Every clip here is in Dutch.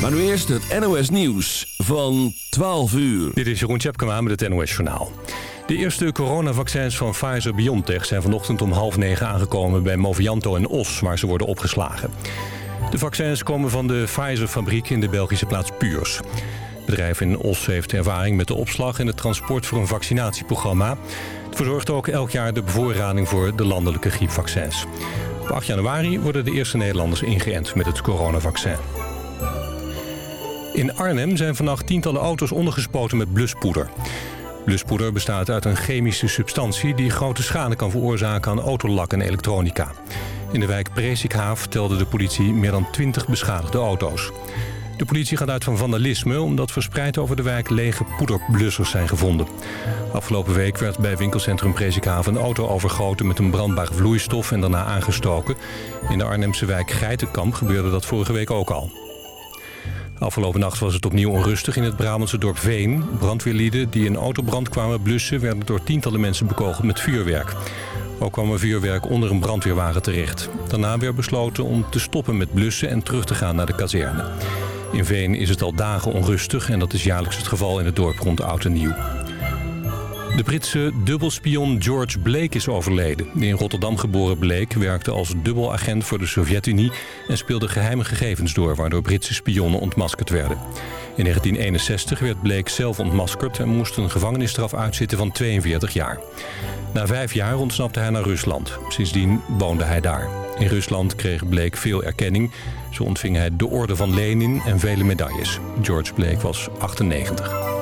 Maar nu eerst het NOS Nieuws van 12 uur. Dit is Jeroen Tjepkema met het NOS Journaal. De eerste coronavaccins van Pfizer-BioNTech zijn vanochtend om half negen aangekomen bij Movianto en Os, waar ze worden opgeslagen. De vaccins komen van de Pfizer-fabriek in de Belgische plaats Puurs. Het bedrijf in Os heeft ervaring met de opslag en het transport voor een vaccinatieprogramma. Het verzorgt ook elk jaar de bevoorrading voor de landelijke griepvaccins. Op 8 januari worden de eerste Nederlanders ingeënt met het coronavaccin. In Arnhem zijn vannacht tientallen auto's ondergespoten met bluspoeder. Bluspoeder bestaat uit een chemische substantie... die grote schade kan veroorzaken aan autolak en elektronica. In de wijk Presikhaaf telde de politie meer dan 20 beschadigde auto's. De politie gaat uit van vandalisme... omdat verspreid over de wijk lege poederblussers zijn gevonden. Afgelopen week werd bij winkelcentrum Presikhaaf een auto overgoten... met een brandbare vloeistof en daarna aangestoken. In de Arnhemse wijk Geitenkamp gebeurde dat vorige week ook al. Afgelopen nacht was het opnieuw onrustig in het Brabantse dorp Veen. Brandweerlieden die een autobrand kwamen blussen... werden door tientallen mensen bekogeld met vuurwerk. Ook kwam er vuurwerk onder een brandweerwagen terecht. Daarna werd besloten om te stoppen met blussen en terug te gaan naar de kazerne. In Veen is het al dagen onrustig en dat is jaarlijks het geval in het dorp rond Oud en Nieuw. De Britse dubbelspion George Blake is overleden. De in Rotterdam geboren Blake werkte als dubbelagent voor de Sovjet-Unie... en speelde geheime gegevens door waardoor Britse spionnen ontmaskerd werden. In 1961 werd Blake zelf ontmaskerd en moest een gevangenisstraf uitzitten van 42 jaar. Na vijf jaar ontsnapte hij naar Rusland. Sindsdien woonde hij daar. In Rusland kreeg Blake veel erkenning. Zo ontving hij de Orde van Lenin en vele medailles. George Blake was 98.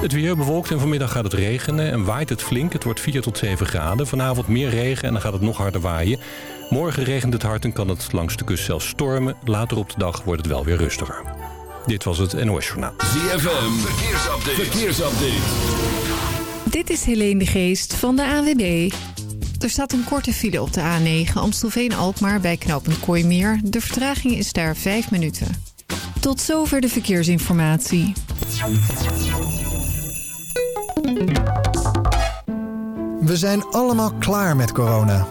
Het weer bewolkt en vanmiddag gaat het regenen en waait het flink. Het wordt 4 tot 7 graden. Vanavond meer regen en dan gaat het nog harder waaien. Morgen regent het hard en kan het langs de kust zelfs stormen. Later op de dag wordt het wel weer rustiger. Dit was het NOS Journaal. ZFM, verkeersupdate. verkeersupdate. Dit is Helene de Geest van de AWB. Er staat een korte file op de A9 Amstelveen-Alkmaar bij knooppunt Kooimeer. De vertraging is daar 5 minuten. Tot zover de verkeersinformatie. We zijn allemaal klaar met corona.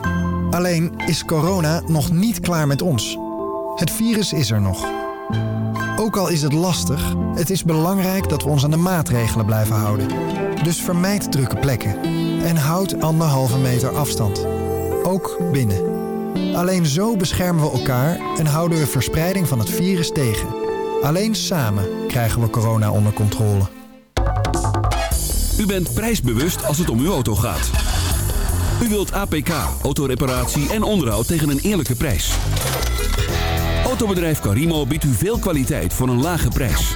Alleen is corona nog niet klaar met ons. Het virus is er nog. Ook al is het lastig, het is belangrijk dat we ons aan de maatregelen blijven houden. Dus vermijd drukke plekken. En houd anderhalve meter afstand. Ook binnen. Alleen zo beschermen we elkaar en houden we verspreiding van het virus tegen. Alleen samen krijgen we corona onder controle. U bent prijsbewust als het om uw auto gaat. U wilt APK, autoreparatie en onderhoud tegen een eerlijke prijs. Autobedrijf Carimo biedt u veel kwaliteit voor een lage prijs.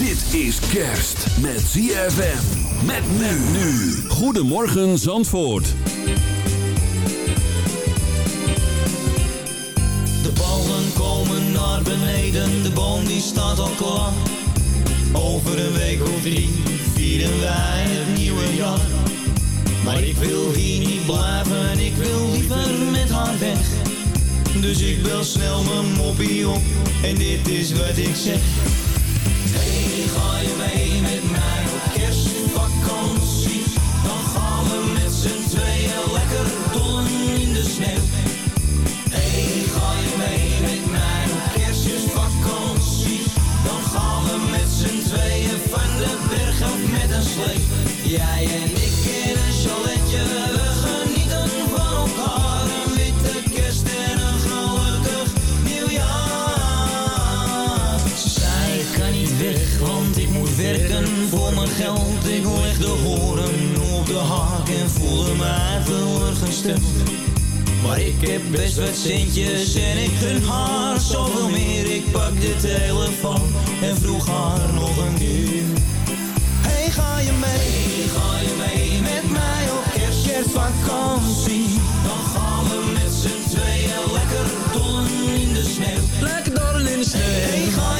Dit is kerst met ZFM. Met men nu. Goedemorgen Zandvoort. De ballen komen naar beneden, de boom die staat al klaar. Over een week of drie vieren wij het nieuwe jaar. Maar ik wil hier niet blijven, ik wil liever met haar weg. Dus ik bel snel mijn moppie op en dit is wat ik zeg. Ga je mee met mij op kerstvakantie? Dan gaan we met z'n tweeën lekker dollen in de sneeuw. Hey, ga je mee met mij op kerstvakantie? Dan gaan we met z'n tweeën van de berg af met een slee. Voor mijn geld. Ik leg de horen op de haak en voelde mij teleurgesteld. Maar ik heb best wat centjes en ik gun haar zoveel meer. Ik pak de telefoon en vroeg haar nog een keer. Hey, ga je mee? ga je mee met mij op kerst, kerstvakantie? Dan gaan we met z'n tweeën lekker dollen in de sneeuw. Lekker dollen in de sneeuw. Hey, ga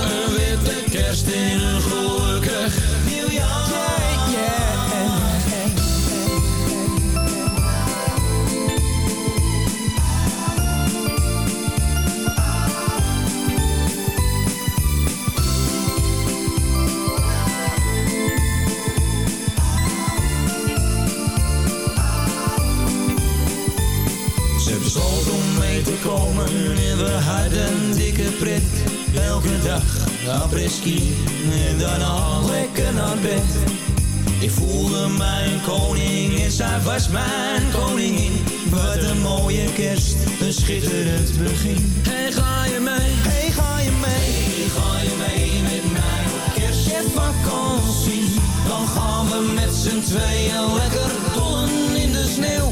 Hadden dikke pret. Elke dag apres-ski en daarna lekker naar bed. Ik voelde mijn koning en zij was mijn koningin. Wat een mooie kerst, een schitterend begin. Hey, ga je mee? Hey, ga je mee? Hey, ga je mee met mij op kerstvakantie? Dan gaan we met z'n tweeën lekker dollen in de sneeuw.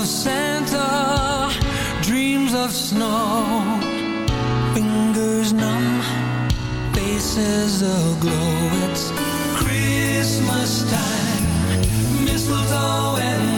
Of Santa, dreams of snow. Fingers numb, faces aglow. It's Christmas time, mistletoe and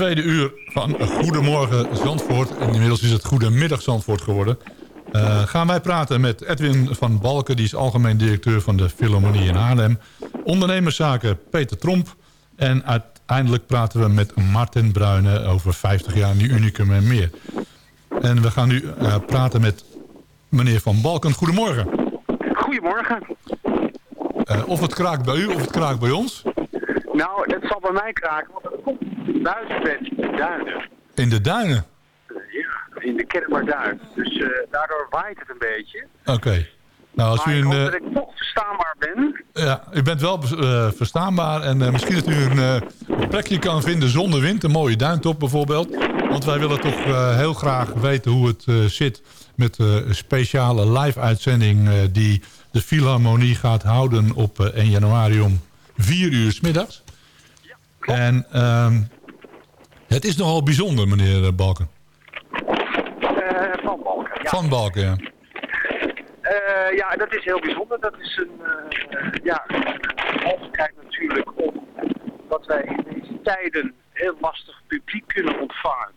tweede uur van Goedemorgen Zandvoort. En inmiddels is het Goedemiddag Zandvoort geworden. Uh, gaan wij praten met Edwin van Balken. Die is algemeen directeur van de Philharmonie in Haarlem. Ondernemerszaken Peter Tromp. En uiteindelijk praten we met Martin Bruyne over 50 jaar Nu Unicum en meer. En we gaan nu uh, praten met meneer Van Balken. Goedemorgen. Goedemorgen. Uh, of het kraakt bij u of het kraakt bij ons? Nou, het zal bij mij kraken, want het komt buiten bent in de duinen. In de duinen? Ja, in de Kennemerduin. Dus uh, daardoor waait het een beetje. Oké. Nou, als maar u ik een, hoop uh, dat ik toch verstaanbaar ben. Ja, u bent wel uh, verstaanbaar. En uh, misschien dat u een plekje kan vinden zonder wind. Een mooie duintop bijvoorbeeld. Want wij willen toch heel graag weten hoe het zit... met de speciale live-uitzending die de Philharmonie gaat houden op 1 januari om 4 uur s middags. Ja, En um, het is nogal bijzonder, meneer Balken. van Balken, ja. Van Balken, ja. Uh, ja, dat is heel bijzonder. Dat is een, uh, ja, mogelijkheid natuurlijk om dat wij in deze tijden heel lastig publiek kunnen ontvangen.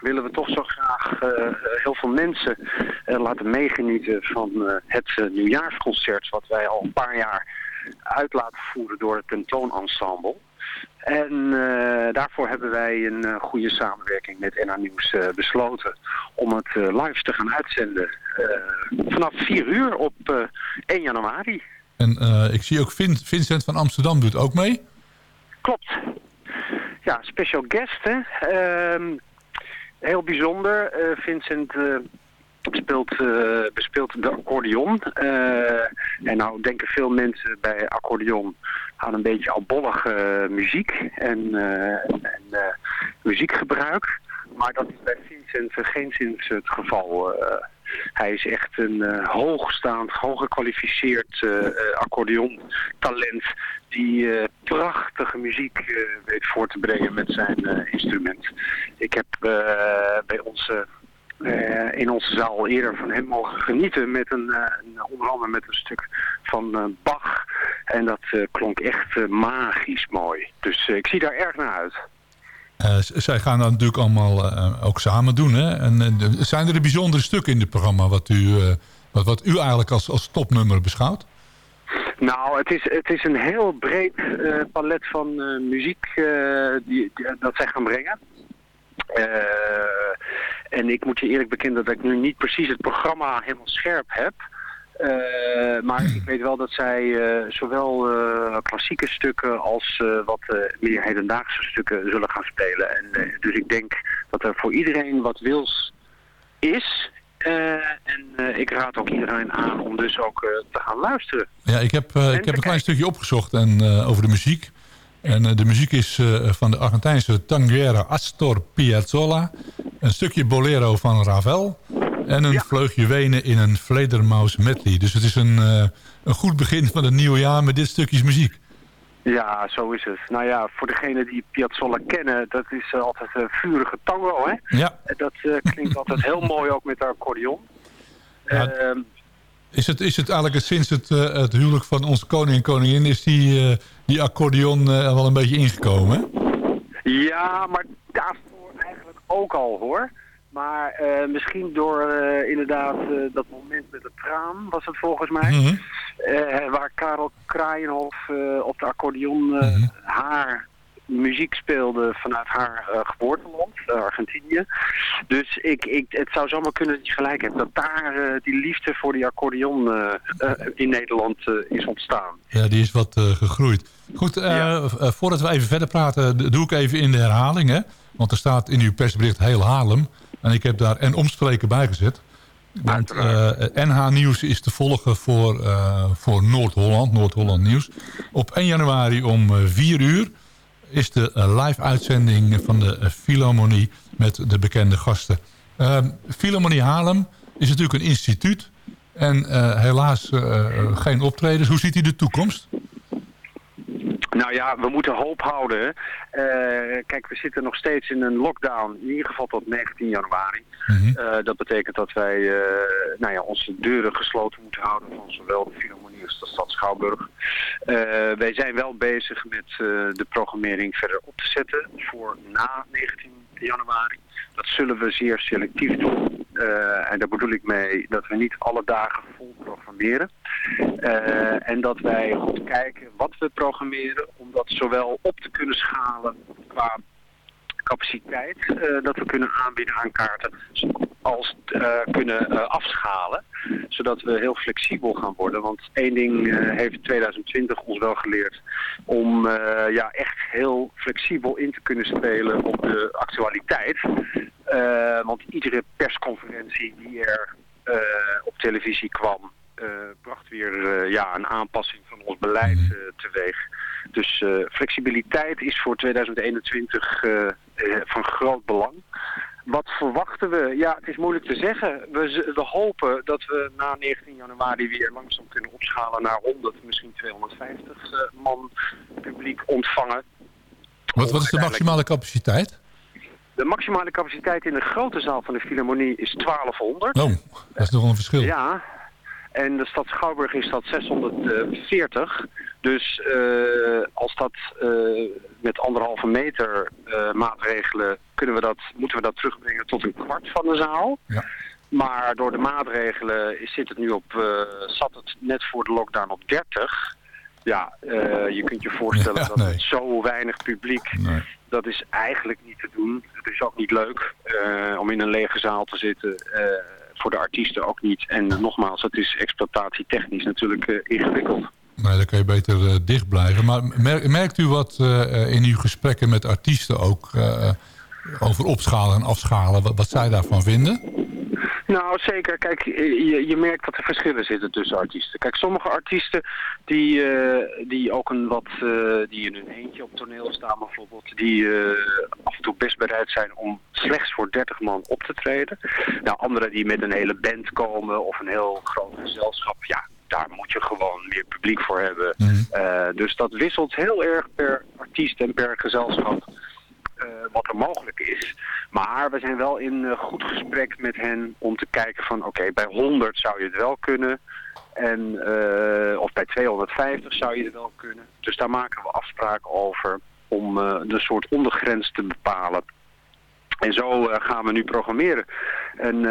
Willen we toch zo graag uh, heel veel mensen laten meegenieten van het nieuwjaarsconcert wat wij al een paar jaar uit laten voeren door het tentoonensemble. En uh, daarvoor hebben wij een uh, goede samenwerking met NA Nieuws uh, besloten om het live te gaan uitzenden vanaf 4 uur op 1 januari. En ik zie ook Vin Vincent van Amsterdam doet ook mee. Klopt. Ja, special guest hè. Ehm, heel bijzonder. Vincent speelt, uh, bespeelt de accordeon. Uh, en nou denken veel mensen bij accordeon aan een beetje albollige muziek en, uh, en muziekgebruik. Maar dat is bij Vincent geen sinds het geval. hij is echt een hoogstaand, hooggekwalificeerd accordeon-talent die prachtige muziek weet voor te brengen met zijn instrument. Ik heb bij onze uh, in onze zaal eerder van hem mogen genieten met een, uh, onder andere met een stuk van uh, Bach. En dat klonk echt magisch mooi. Dus ik zie daar erg naar uit. zij gaan dat natuurlijk allemaal ook samen doen. Hè? En, zijn er een bijzondere stukken in het programma wat u, wat, wat u eigenlijk als, als topnummer beschouwt? Nou, het is, het is een heel breed palet van muziek die, die, dat zij gaan brengen. Uh, en ik moet je eerlijk bekennen dat ik nu niet precies het programma helemaal scherp heb. Uh, maar ik weet wel dat zij uh, zowel uh, klassieke stukken als wat meer hedendaagse stukken zullen gaan spelen. En, dus ik denk dat er voor iedereen wat wils is. en ik raad ook iedereen aan om dus ook te gaan luisteren. Ja, ik heb, ik heb een klein stukje opgezocht en, over de muziek. En uh, de muziek is uh, van de Argentijnse tanguera Astor Piazzolla. Een stukje bolero van Ravel. En een ja. vleugje wenen in een Fledermaus medley. Dus het is een, uh, een goed begin van het nieuwe jaar met dit stukjes muziek. Ja, zo is het. Nou ja, voor degenen die Piazzolla kennen, dat is altijd een vurige tango, hè? Ja. Dat klinkt altijd heel mooi ook met de accordeon. Ja, ehm, is het, is het eigenlijk sinds het, uh, het huwelijk van onze koning en koningin... is die, uh, die accordeon uh, wel een beetje ingekomen, Ja, maar daarvoor eigenlijk ook al, hoor. Maar misschien door inderdaad dat moment met het traan, was het volgens mij... Mhm. Mm -hmm. waar Karel Kraaienhof op de accordeon mm -hmm. haar muziek speelde vanuit haar uh, geboorteland, uh, Argentinië. Dus ik, ik, het zou zomaar kunnen dat je gelijk hebt. Dat daar uh, die liefde voor die accordeon in Nederland is ontstaan. Ja, die is wat gegroeid. Goed, ja. voordat we even verder praten, doe ik even in de herhaling. Hè? Want er staat in uw persbericht heel Haarlem. En ik heb daar en omspreken bij gezet. Want NH Nieuws is te volgen voor, voor Noord-Holland, Noord-Holland Nieuws. Op 1 januari om 4 uur is de live uitzending van de Philharmonie met de bekende gasten. Uh, Philharmonie Haarlem is natuurlijk een instituut en uh, helaas geen optredens. Hoe ziet u de toekomst? Nou ja, we moeten hoop houden. Uh, kijk, we zitten nog steeds in een lockdown, in ieder geval tot 19 januari. Mm -hmm. uh, dat betekent dat wij uh, nou ja, onze deuren gesloten moeten houden van zowel de Is de stad Schouwburg. wij zijn wel bezig met de programmering verder op te zetten voor na 19 januari. Dat zullen we zeer selectief doen. Uh, en daar bedoel ik mee dat we niet alle dagen vol programmeren. En dat wij goed kijken wat we programmeren, om dat zowel op te kunnen schalen qua capaciteit uh, dat we kunnen aanbieden aan kaarten als uh, kunnen uh, afschalen. Zodat we heel flexibel gaan worden. Want één ding heeft 2020 ons wel geleerd om ja, echt heel flexibel in te kunnen spelen op de actualiteit. want iedere persconferentie die er op televisie kwam, bracht weer ja, een aanpassing van ons beleid mhm. teweeg. Dus flexibiliteit is voor 2021 van groot belang. Wat verwachten we? Ja, het is moeilijk te zeggen. We, we hopen dat we na 19 januari weer langzaam kunnen opschalen naar 100, misschien 250 uh, man publiek ontvangen. Wat, wat is de maximale capaciteit? De maximale capaciteit in de grote zaal van de Philharmonie is 1200. Oh, dat is toch een verschil. Ja, en de stad Schouwburg is dat 640. Dus uh, als dat uh, met anderhalve meter uh, maatregelen kunnen we dat, moeten we dat terugbrengen tot een kwart van de zaal. Ja. Maar door de maatregelen is, zit het nu op, zat het net voor de lockdown op 30. Ja, je kunt je voorstellen dat zo weinig publiek, nee. dat is eigenlijk niet te doen. Het is ook niet leuk om in een lege zaal te zitten voor de artiesten ook niet. En nogmaals, het is exploitatietechnisch natuurlijk ingewikkeld. Nee, dan kan je beter uh, dicht blijven. Maar merkt u wat uh, in uw gesprekken met artiesten ook over opschalen en afschalen, wat, wat zij daarvan vinden? Nou, zeker. Kijk, je, je merkt dat er verschillen zitten tussen artiesten. Kijk, sommige artiesten die, die ook een wat, die in hun eentje op toneel staan bijvoorbeeld, die af en toe best bereid zijn om slechts voor 30 man op te treden. Nou, anderen die met een hele band komen of een heel groot gezelschap, ja, daar moet je gewoon meer publiek voor hebben. Mm dus dat wisselt heel erg per artiest en per gezelschap uh, wat er mogelijk is. Maar we zijn wel in uh, goed gesprek met hen om te kijken van oké, bij 100 zou je het wel kunnen. En, of bij 250 zou je het wel kunnen. Dus daar maken we afspraken over om de soort ondergrens te bepalen. En zo gaan we nu programmeren. En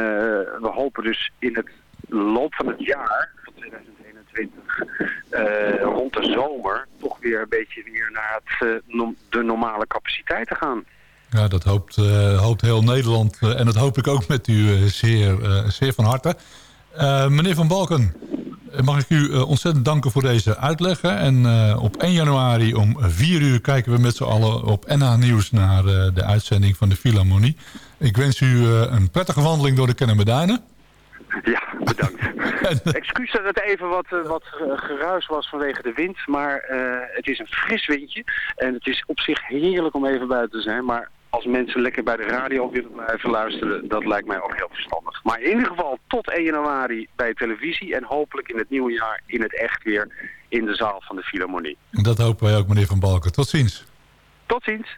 we hopen dus in het loop van het jaar, 2021, uh, rond de zomer, toch weer een beetje weer naar het, uh, de normale capaciteit te gaan. Ja, dat hoopt, uh, hoopt heel Nederland en dat hoop ik ook met u zeer, zeer van harte. meneer Van Balken, mag ik u ontzettend danken voor deze uitleg. En op 1 januari om 4 uur kijken we met z'n allen op NH Nieuws naar de uitzending van de Philharmonie. Ik wens u een prettige wandeling door de Kennemerduinen. Ja, bedankt. Excuus dat het even wat, uh, wat geruis was vanwege de wind, maar uh, het is een fris windje. En het is op zich heerlijk om even buiten te zijn, maar als mensen lekker bij de radio willen blijven luisteren, dat lijkt mij ook heel verstandig. Maar in ieder geval tot 1 januari bij televisie en hopelijk in het nieuwe jaar in het echt weer in de zaal van de Philharmonie. Dat hopen wij ook, meneer Van Balken. Tot ziens. Tot ziens.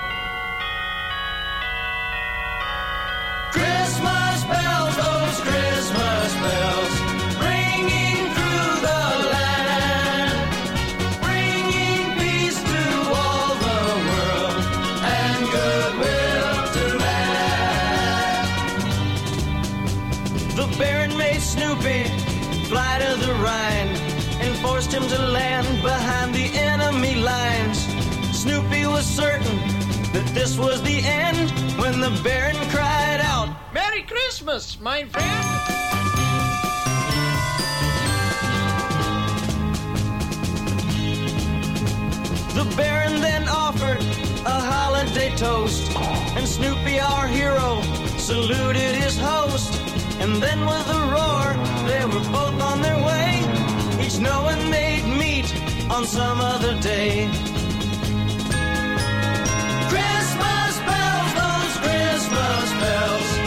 This was the end when the Baron cried out, Merry Christmas, my friend! The Baron then offered a holiday toast, and Snoopy, our hero, saluted his host. And then with a roar, they were both on their way, each knowing they'd meet on some other day. Bells,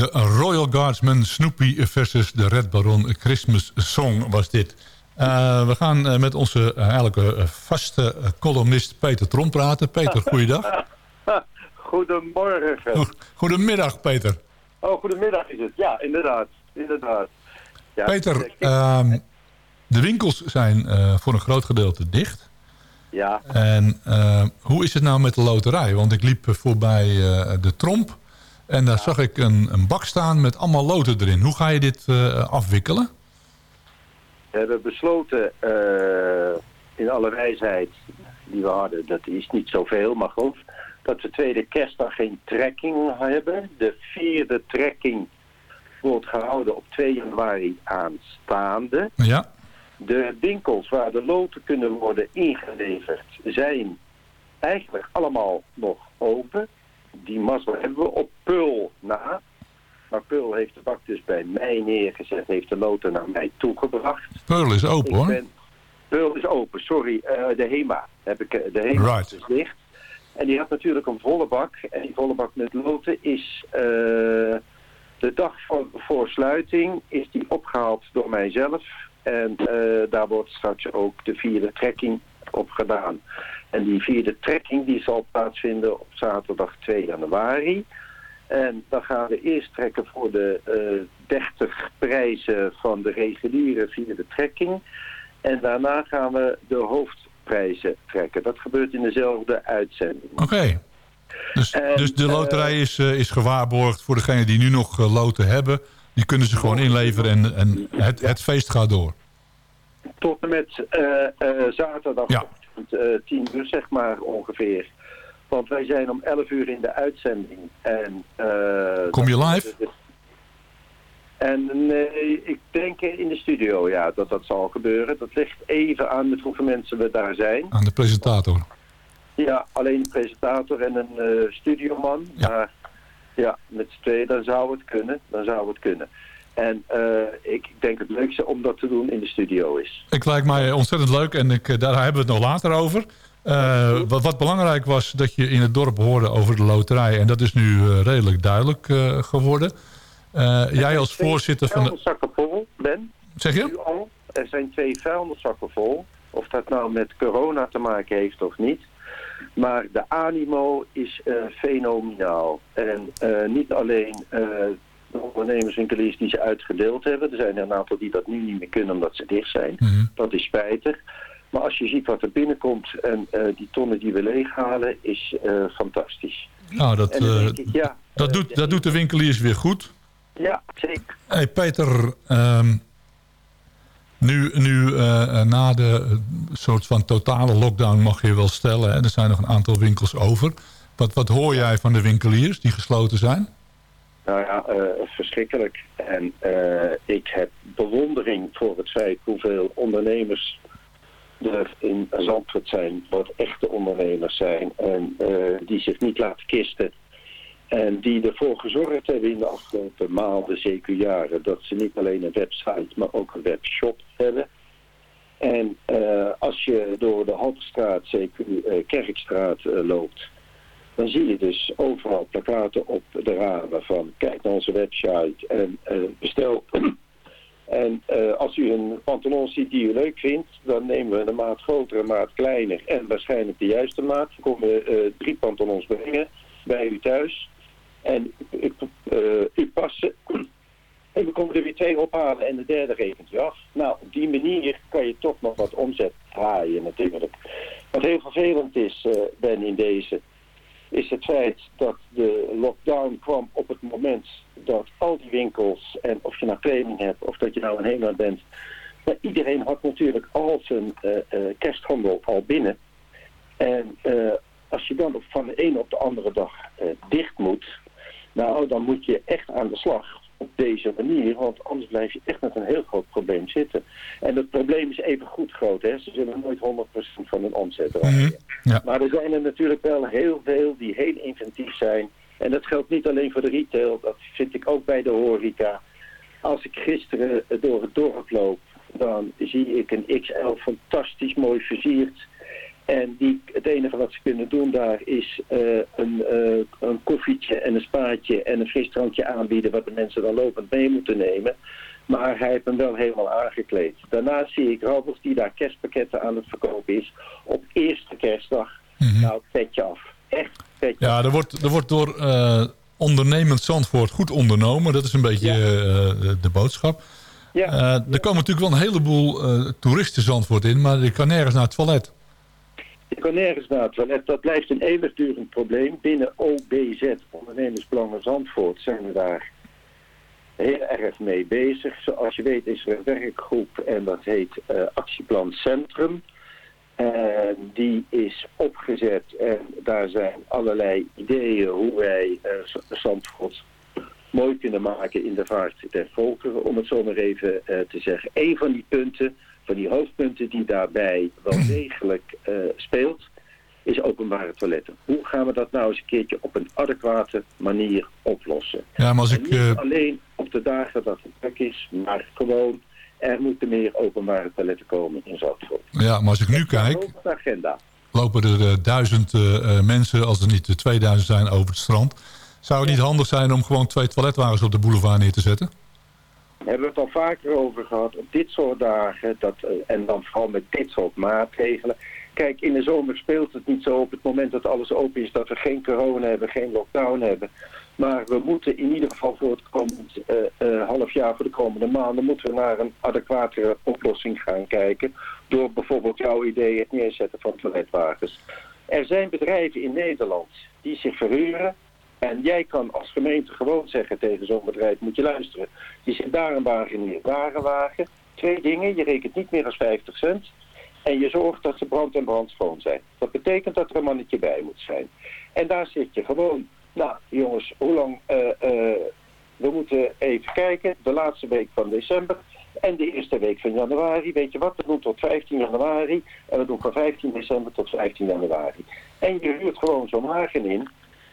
De Royal Guardsman Snoopy versus de Red Baron Christmas Song was dit. Eh, we gaan eh, met onze uh, eigenlijk eh, vaste eh, columnist Peter Trom praten. Peter, goeiedag. Goedemorgen. Goedemiddag, Peter. Oh, goedemiddag is het. Ja, inderdaad. inderdaad. Ja, Peter, ehm, de winkels zijn voor een groot gedeelte dicht. ja, En hoe is het nou met de loterij? Want ik liep voorbij de Tromp en daar zag ik een, een bak staan met allemaal loten erin. Hoe ga je dit eh, afwikkelen? we hebben besloten eh, in alle wijsheid die we hadden, dat is niet zoveel, maar goed, dat we tweede kerstdag geen trekking hebben. De vierde trekking wordt gehouden op 2 januari aanstaande. Ja, De winkels waar de loten kunnen worden ingeleverd zijn eigenlijk allemaal nog open. Die mazzel hebben we op Pul na. Maar Pul heeft de bak dus bij mij neergezet, heeft de loten naar mij toegebracht. Pearl is open hoor. ben, Pul is open, sorry. eh, de HEMA. Heb ik, eh, de HEMA Right. is dicht. En die had natuurlijk een volle bak. En die volle bak met loten is eh, de dag voor, voor sluiting is die opgehaald door mijzelf. En daar wordt straks ook de vierde trekking op gedaan. En die vierde trekking die zal plaatsvinden op zaterdag 2 januari. En dan gaan we eerst trekken voor de eh 30 prijzen van de reguliere vierde trekking. En daarna gaan we de hoofdprijzen trekken. Dat gebeurt in dezelfde uitzending. Oké. Dus, En, dus de eh, loterij is, eh, is gewaarborgd voor degenen die nu nog loten hebben. Die kunnen ze gewoon inleveren en, en het, het feest gaat door. Tot en met zaterdag Ja. Eh 10 uur zeg maar ongeveer. Want wij zijn om 11 uur in de uitzending. En, eh, Kom je live? En nee, ik denk in de studio ja, dat dat zal gebeuren. Dat ligt even aan met hoeveel mensen we daar zijn. Aan de presentator. Ja, alleen de presentator en een eh, studioman. Ja. Maar ja, met z'n tweeën, dan zou het kunnen. Dan zou het kunnen. En eh, ik denk het leukste om dat te doen in de studio is. Ik lijkt mij ontzettend leuk en ik, eh, daar hebben we het nog later over. Eh, wat, wat belangrijk was dat je in het dorp hoorde over de loterij. En dat is nu redelijk duidelijk geworden. Jij als voorzitter van de... Vuilniszakken vol, Ben. Zeg je? Nu al. Er zijn twee vuilniszakken vol. Of dat nou met corona te maken heeft of niet. Maar de animo is fenomenaal. En niet alleen de ondernemerswinkeliers die ze uitgedeeld hebben. Er zijn er een aantal die dat nu niet meer kunnen omdat ze dicht zijn. Mhm. Dat is spijtig. Maar als je ziet wat er binnenkomt en eh, die tonnen die we leeghalen, is eh, fantastisch. Nou, dat, eh, ik, ja, dat, doet, dat doet de winkeliers weer goed. Ja, zeker. Hey Peter, ehm, nu, nu na de soort van totale lockdown mag je wel stellen... Hè, er zijn nog een aantal winkels over. Wat, wat hoor jij van de winkeliers die gesloten zijn? Nou ja, eh, verschrikkelijk. En eh, ik heb bewondering voor het feit hoeveel ondernemers er in Zandvoort zijn, wat echte ondernemers zijn en eh, die zich niet laten kisten. En die ervoor gezorgd hebben in de afgelopen maanden, zeker jaren, dat ze niet alleen een website, maar ook een webshop hebben. En als je door de Haltestraat, zeker Kerkstraat, loopt, dan zie je dus overal plakaten op de ramen van kijk naar onze website en uh, bestel. En als u een pantalon ziet die u leuk vindt, dan nemen we een maat groter, een maat kleiner en waarschijnlijk de juiste maat. Dan komen we drie pantalons brengen bij u thuis. En u, passen en we komen er weer twee ophalen en de derde rekent u af. Nou, op die manier kan je toch nog wat omzet draaien natuurlijk. Wat heel vervelend is, Ben, in deze, is het feit dat de lockdown kwam op het moment dat al die winkels, en of je nou kleding hebt of dat je nou een HEMA bent, maar iedereen had natuurlijk al zijn uh, uh, kersthandel al binnen. En als je dan van de ene op de andere dag dicht moet, nou dan moet je echt aan de slag op deze manier, want anders blijf je echt met een heel groot probleem zitten. En het probleem is even goed groot, hè. ze zullen nooit 100% van hun omzet draaien. Mhm, ja. Maar er zijn er natuurlijk wel heel veel die heel inventief zijn. En dat geldt niet alleen voor de retail, dat vind ik ook bij de horeca. Als ik gisteren door het dorp loop, dan zie ik een XL fantastisch mooi versierd en die, het enige wat ze kunnen doen daar is uh, een, uh, een koffietje en een spaatje en een frisdrankje aanbieden wat de mensen dan lopend mee moeten nemen. Maar hij heeft hem wel helemaal aangekleed. Daarnaast zie ik Robert die daar kerstpakketten aan het verkopen is op eerste kerstdag. Mm Nou, petje af. Echt petje Ja, er wordt, er wordt door uh, ondernemend Zandvoort goed ondernomen. Dat is een beetje de boodschap. Ja. er komen natuurlijk wel een heleboel toeristen Zandvoort in, maar je kan nergens naar het toilet. Je kan nergens naar het toilet. Dat blijft een eeuwigdurend probleem. Binnen OBZ, Ondernemersbelangen Zandvoort, zijn we daar heel erg mee bezig. Zoals je weet is er een werkgroep en dat heet uh, Actieplan Centrum. En die is opgezet en daar zijn allerlei ideeën hoe wij uh, Zandvoort mooi kunnen maken in de vaart der volkeren. Om het zo maar even uh, te zeggen. Een van die punten van die hoofdpunten die daarbij wel degelijk uh, speelt, is openbare toiletten. Hoe gaan we dat nou eens een keertje op een adequate manier oplossen? Ja, maar als ik, niet uh... alleen op de dagen dat het druk is, maar gewoon er moeten meer openbare toiletten komen in Zandvoort. Ja, maar als ik nu kijk, agenda. lopen er uh, duizend mensen, als er niet 2000 zijn, over het strand. Zou het niet handig zijn om gewoon twee toiletwagens op de boulevard neer te zetten? Hebben we het al vaker over gehad. Op dit soort dagen, dat, eh, en dan vooral met dit soort maatregelen. Kijk, in de zomer speelt het niet zo op het moment dat alles open is... dat we geen corona hebben, geen lockdown hebben. Maar we moeten in ieder geval voor het komend uh, half jaar, voor de komende maanden... moeten we naar een adequatere oplossing gaan kijken... door bijvoorbeeld jouw idee het neerzetten van toiletwagens. Er zijn bedrijven in Nederland die zich verhuren en jij kan als gemeente gewoon zeggen tegen zo'n bedrijf, moet je luisteren. Je zit daar een wagen daar een wagen. Twee dingen, je rekent niet meer dan 50 cent. En je zorgt dat ze brand en brand schoon zijn. Dat betekent dat er een mannetje bij moet zijn. En daar zit je gewoon, nou jongens, hoe lang... Uh, uh, we moeten even kijken, de laatste week van december en de eerste week van januari. Weet je wat, we doen tot 15 januari en we doen van 15 december tot 15 januari. En je huurt gewoon zo'n wagen in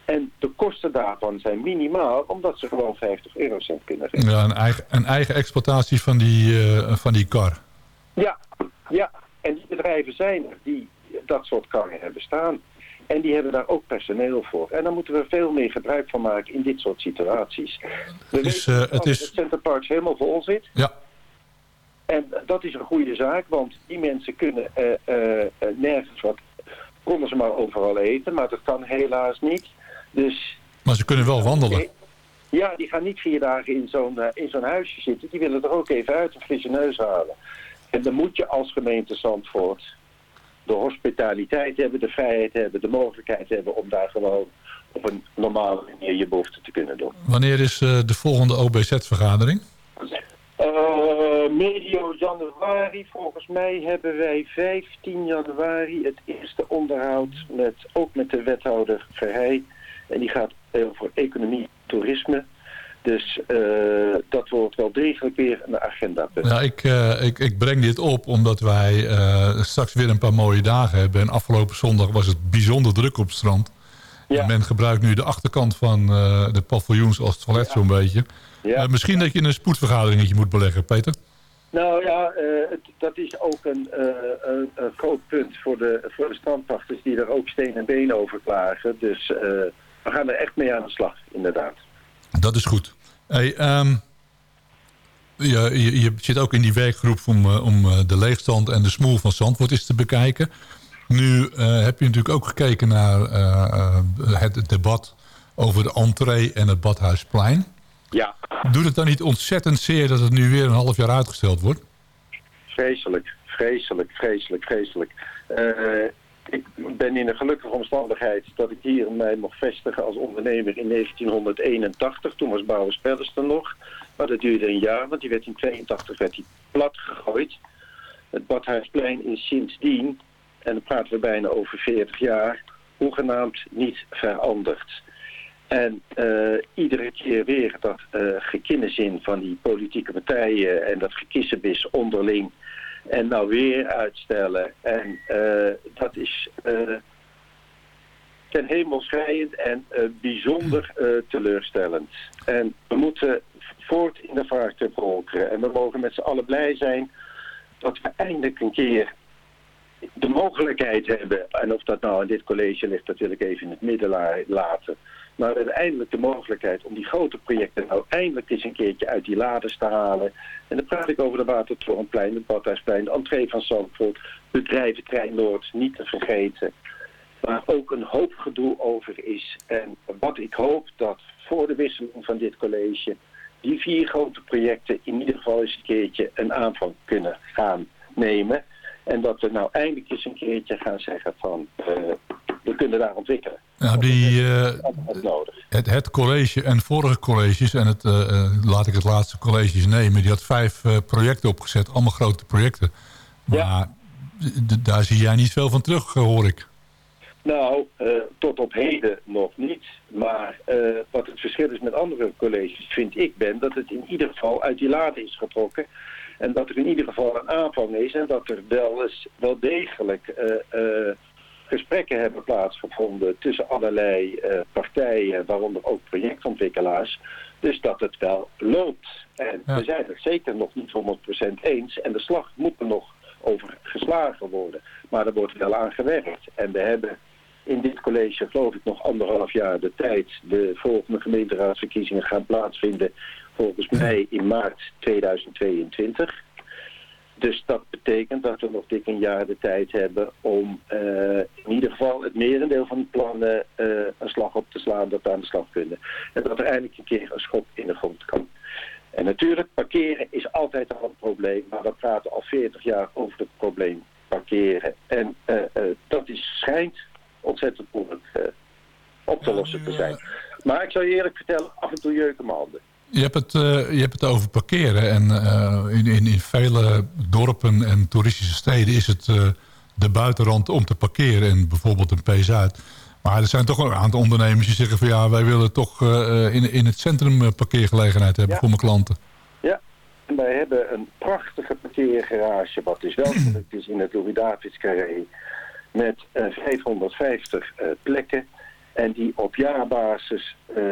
en de kosten daarvan zijn minimaal, omdat ze gewoon 50 eurocent kunnen geven. Ja, een eigen, een eigen exploitatie van die, uh, van die kar. Ja, ja, en die bedrijven zijn er die dat soort karren hebben staan. En die hebben daar ook personeel voor. En daar moeten we veel meer gebruik van maken in dit soort situaties. We is, uh, het is... het Centerparks helemaal vol zit. Ja. En dat is een goede zaak, want die mensen kunnen uh, nergens wat... Konden ze maar overal eten, maar dat kan helaas niet. Dus, maar ze kunnen wel wandelen. Ja, die gaan niet vier dagen in zo'n uh, in zo'n huisje zitten. Die willen er ook even uit een frisse neus halen. En dan moet je als gemeente Zandvoort de hospitaliteit hebben, de vrijheid hebben, de mogelijkheid hebben om daar gewoon op een normale manier je behoefte te kunnen doen. Wanneer is uh, de volgende OBZ-vergadering? Uh, medio januari, volgens mij hebben wij 15 januari het eerste onderhoud met, ook met de wethouder Verheij en die gaat over economie, toerisme. Dus uh, dat wordt wel degelijk weer een agenda. Ja, ik, uh, ik, ik breng dit op omdat wij uh, straks weer een paar mooie dagen hebben. En afgelopen zondag was het bijzonder druk op het strand. Ja. Men gebruikt nu de achterkant van de paviljoens als toilet ja. zo'n beetje. Ja. misschien dat je een spoedvergaderingetje moet beleggen, Peter? Nou ja, dat is ook een, een, een, groot punt voor de, voor de strandpachters die er ook steen en been over klagen. Dus we gaan er echt mee aan de slag, inderdaad. Dat is goed. Hey, um, je, je, je, zit ook in die werkgroep om, om de leegstand en de smoel van Zandvoort eens te bekijken. Nu heb je natuurlijk ook gekeken naar het debat over de entree en het Badhuisplein. Ja. Doet het dan niet ontzettend zeer dat het nu weer een half jaar uitgesteld wordt? Vreselijk, vreselijk, vreselijk, vreselijk. Uh, ik ben in een gelukkige omstandigheid dat ik hier mij mocht vestigen als ondernemer in 1981. Toen was Bouwers er nog. Maar dat duurde een jaar, want die werd in 82 werd die plat gegooid. Het Badhuisplein is sindsdien, en dan praten we bijna over 40 jaar, hoegenaamd niet veranderd. En uh, iedere keer weer dat uh, van die politieke partijen en dat gekissenbis onderling en nou weer uitstellen. En uh, dat is ten hemel schrijend en bijzonder teleurstellend. En we moeten voort in de vaart te volkeren. En we mogen met z'n allen blij zijn dat we eindelijk een keer de mogelijkheid hebben. En of dat nou in dit college ligt, dat wil ik even in het midden laten maar we hebben eindelijk de mogelijkheid om die grote projecten nou eindelijk eens een keertje uit die lades te halen. En dan praat ik over de Watertorenplein, het Badhuisplein, de entree van Zandvoort, bedrijven Noord, niet te vergeten. Waar ook een hoop gedoe over is. En wat ik hoop dat voor de wisseling van dit college die vier grote projecten in ieder geval eens een keertje een aanvang kunnen gaan nemen. En dat we nou eindelijk eens een keertje gaan zeggen van uh, we kunnen daar ontwikkelen. Nou, die, uh, het, het, college en vorige colleges, en het, uh, laat ik het laatste college nemen, die had vijf projecten opgezet, allemaal grote projecten. Maar ja. daar zie jij niet veel van terug, hoor ik. Nou, tot op heden nog niet. Maar wat het verschil is met andere colleges, vind ik, ben dat het in ieder geval uit die lade is getrokken. En dat er in ieder geval een aanvang is en dat er wel eens wel degelijk gesprekken hebben plaatsgevonden tussen allerlei uh, partijen, waaronder ook projectontwikkelaars. Dus dat het wel loopt. En we zijn het zeker nog niet 100% eens. En de slag moet er nog over geslagen worden. Maar er wordt wel aan gewerkt. En we hebben in dit college, geloof ik, nog anderhalf jaar de tijd. De volgende gemeenteraadsverkiezingen gaan plaatsvinden volgens mij in maart 2022. Dus dat betekent dat we nog dik een jaar de tijd hebben om uh, in ieder geval het merendeel van de plannen uh, een slag op te slaan, dat we aan de slag kunnen. En dat er eindelijk een keer een schop in de grond kan. En natuurlijk, parkeren is altijd al een probleem, maar we praten al 40 jaar over het probleem parkeren. En uh, dat is, schijnt ontzettend moeilijk op te lossen te zijn. Maar ik zou je eerlijk vertellen, af en toe jeuken mijn handen. Je hebt het, uh, je hebt het over parkeren. En uh, in, in, in, vele dorpen en toeristische steden is het uh, de buitenrand om te parkeren. En bijvoorbeeld een P-Zuid. Maar er zijn toch een aantal ondernemers die zeggen van ja, wij willen toch in, in het centrum parkeergelegenheid hebben voor mijn klanten. Ja, en wij hebben een prachtige parkeergarage, wat dus wel gelukt is in het Louis Davids Carré. Met 550 plekken. En die op jaarbasis uh,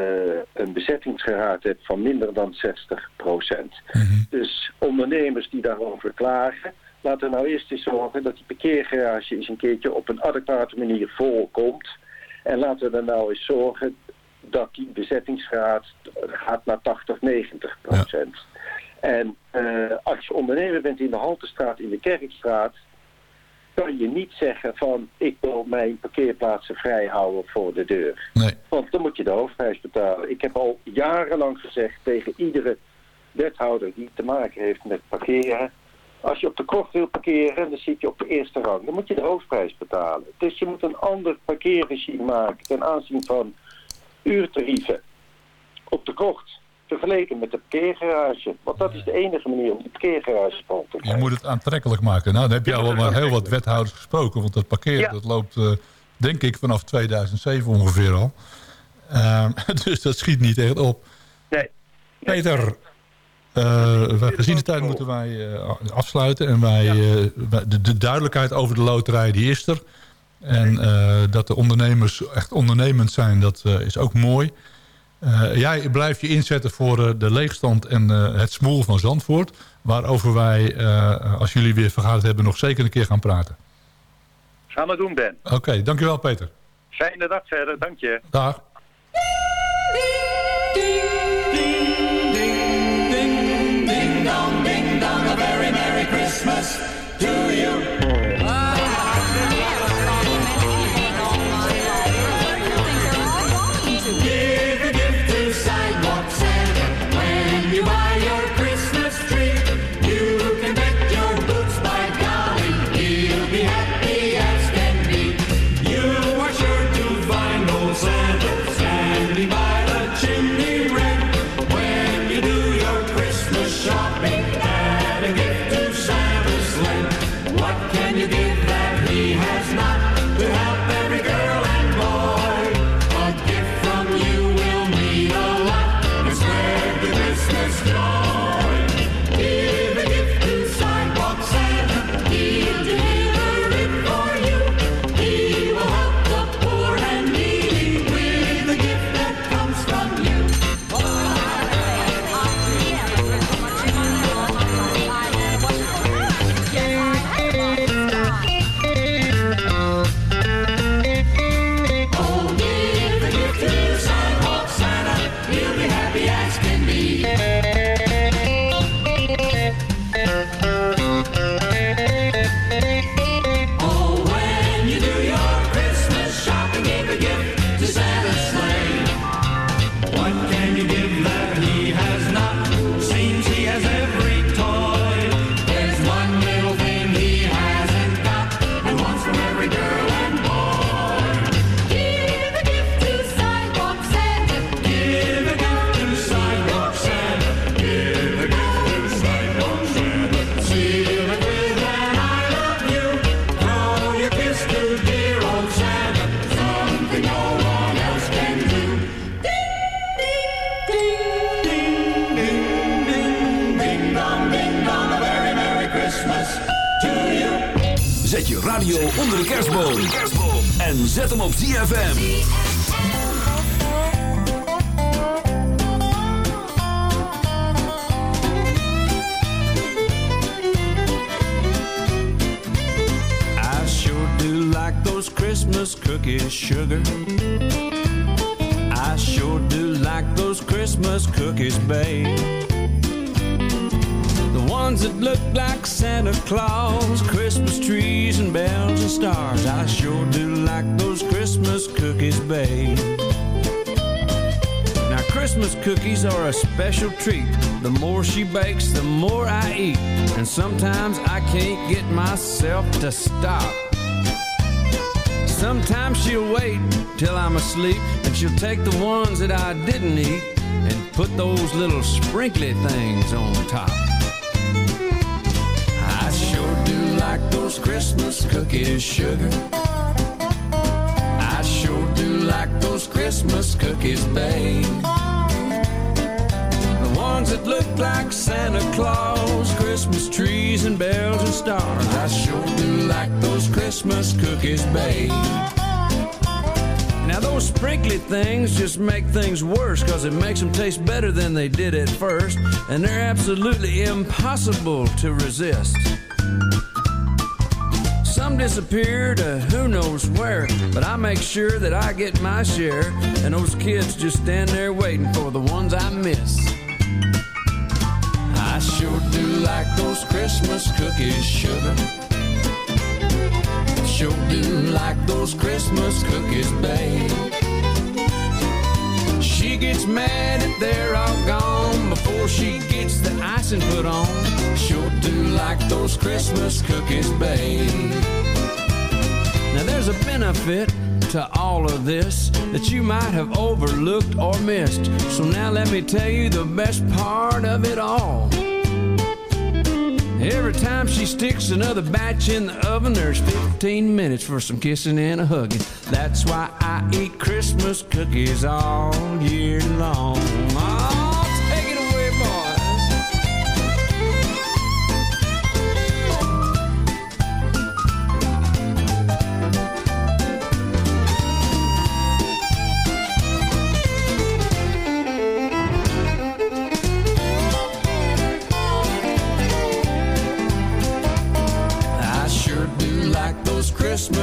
een bezettingsgraad heeft van minder dan 60 procent. Mhm. Dus ondernemers die daarover klagen, laten we nou eerst eens zorgen dat die parkeergarage eens een keertje op een adequate manier volkomt. En laten we er nou eens zorgen dat die bezettingsgraad gaat naar 80, 90 procent. En uh, als je ondernemer bent in de Haltestraat, in de Kerkstraat, kan je niet zeggen van ik wil mijn parkeerplaatsen vrij houden voor de deur. Nee. Want dan moet je de hoofdprijs betalen. Ik heb al jarenlang gezegd tegen iedere wethouder die te maken heeft met parkeren. Als je op de krocht wil parkeren, dan zit je op de eerste rang. Dan moet je de hoofdprijs betalen. Dus je moet een ander parkeerregime maken ten aanzien van uurtarieven op de krocht vergeleken met de parkeergarage. Want dat is de enige manier om de parkeergarage vol te krijgen. Je moet het aantrekkelijk maken. Nou, dan heb je al maar heel wat wethouders gesproken. Want dat parkeren, dat loopt, uh, denk ik, vanaf 2007 ongeveer al. Uh, dus dat schiet niet echt op. Nee. Peter, uh, gezien de tijd moeten wij afsluiten. En wij, de, de, duidelijkheid over de loterij, die is er. En dat de ondernemers echt ondernemend zijn, dat is ook mooi. Jij blijft je inzetten voor de leegstand en het smoel van Zandvoort. Waarover wij, als jullie weer vergaderd hebben, nog zeker een keer gaan praten. Gaan we doen, Ben. Oké, dankjewel Peter. Fijne dag verder, dank je. Dag. Ding, ding, ding, ding. onder de kerstboom. En zet hem op ZFM. I sure do like those Christmas cookies, sugar. I sure do like those Christmas cookies, babe ones that look like Santa Claus, Christmas trees and bells and stars. I sure do like those Christmas cookies, babe. Now Christmas cookies are a special treat. The more she bakes, the more I eat. And sometimes I can't get myself to stop. Sometimes she'll wait till I'm asleep and she'll take the ones that I didn't eat and put those little sprinkly things on top. Those Christmas cookies, sugar. I sure do like those Christmas cookies, babe The ones that look like Santa Claus, Christmas trees and bells and stars. I sure do like those Christmas cookies, babe. Now those sprinkly things just make things worse cause it makes them taste better than they did at first and they're absolutely impossible to resist. Some disappear to who knows where, but I make sure that I get my share and those kids just stand there waiting for the ones I miss I sure do like those Christmas cookies, sugar. Sure do like those Christmas cookies, babe. She gets mad if they're all gone before she gets the icing put on. Sure do like those Christmas cookies, babe. Now there's a benefit to all of this that you might have overlooked or missed. So now let me tell you the best part of it all. Every time she sticks another batch in the oven, there's 15 minutes for some kissing and a hugging. That's why I eat Christmas cookies all year long.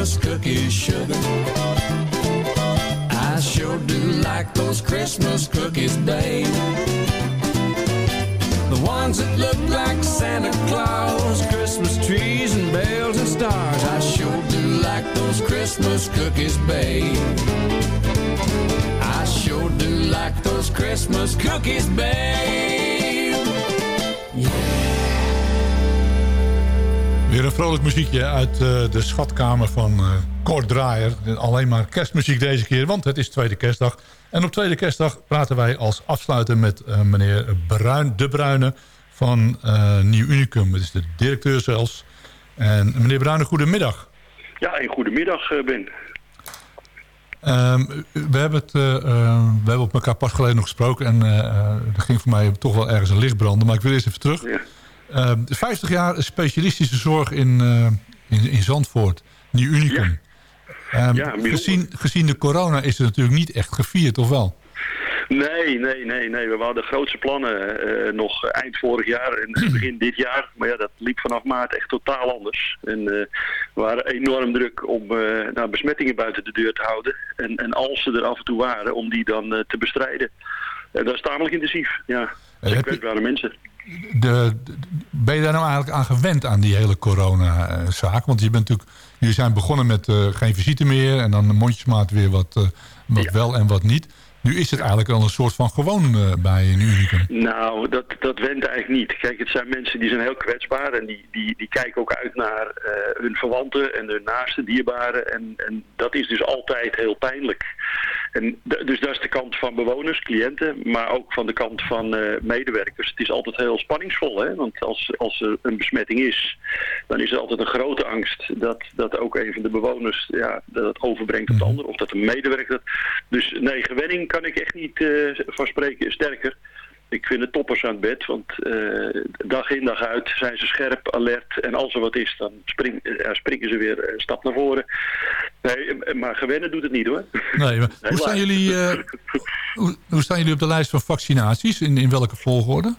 Cookies, sugar. I sure do like those Christmas cookies, babe. The ones that look like Santa Claus, Christmas trees and bells and stars. I sure do like those Christmas cookies, babe. I sure do like those Christmas cookies, babe. Weer een vrolijk muziekje uit uh, de schatkamer van uh, Kort Draaier. Alleen maar kerstmuziek deze keer, want het is tweede kerstdag. En op tweede kerstdag praten wij als afsluiter met uh, meneer Bruin, De Bruyne van Nieuw Unicum. Het is de directeur zelfs. En meneer Bruinen, goedemiddag. Ja, een goedemiddag Ben. Um, we, hebben het, uh, we hebben op elkaar pas geleden nog gesproken... en uh, er ging voor mij toch wel ergens een licht branden. Maar ik wil eerst even terug. Ja. Uh, ehm, 50 jaar specialistische zorg in, in, in Zandvoort. Nieuw Unicum. Ja. Um, ja, gezien, gezien de corona is het natuurlijk niet echt gevierd, of wel? Nee, nee, nee, nee. We hadden grootste plannen uh, nog eind vorig jaar en begin dit jaar. Maar ja, dat liep vanaf maart echt totaal anders. En uh, we waren enorm druk om uh, nou, besmettingen buiten de deur te houden. En, en als ze er af en toe waren, om die dan te bestrijden. En dat is tamelijk intensief, ja. Ik kwetsbare mensen. De, de, ben je daar nou eigenlijk aan gewend aan die hele corona-zaak? Want je bent natuurlijk, jullie zijn begonnen met geen visite meer... en dan de mondjesmaat weer wat, wat ja. wel en wat niet... Nu is het eigenlijk al een soort van gewoon uh, bij een unicum. Nou, dat, dat went eigenlijk niet. Kijk, het zijn mensen die zijn heel kwetsbaar en die, die, die kijken ook uit naar hun verwanten en hun naaste dierbaren. En, en dat is dus altijd heel pijnlijk. En dus dat is de kant van bewoners, cliënten, maar ook van de kant van uh, medewerkers. Het is altijd heel spanningsvol, hè? want als, als er een besmetting is, dan is er altijd een grote angst dat, dat ook een van de bewoners ja, dat het overbrengt op de ander of dat een medewerker. Dus nee, gewenning kan ik echt niet uh, van spreken. Sterker, ik vind het toppers aan het bed, want uh, dag in dag uit zijn ze scherp, alert. En als er wat is, dan spring, uh, springen ze weer een stap naar voren. Nee, maar gewennen doet het niet hoor. Nee, maar hoe, staan jullie, hoe, hoe, staan jullie op de lijst van vaccinaties? In, in welke volgorde?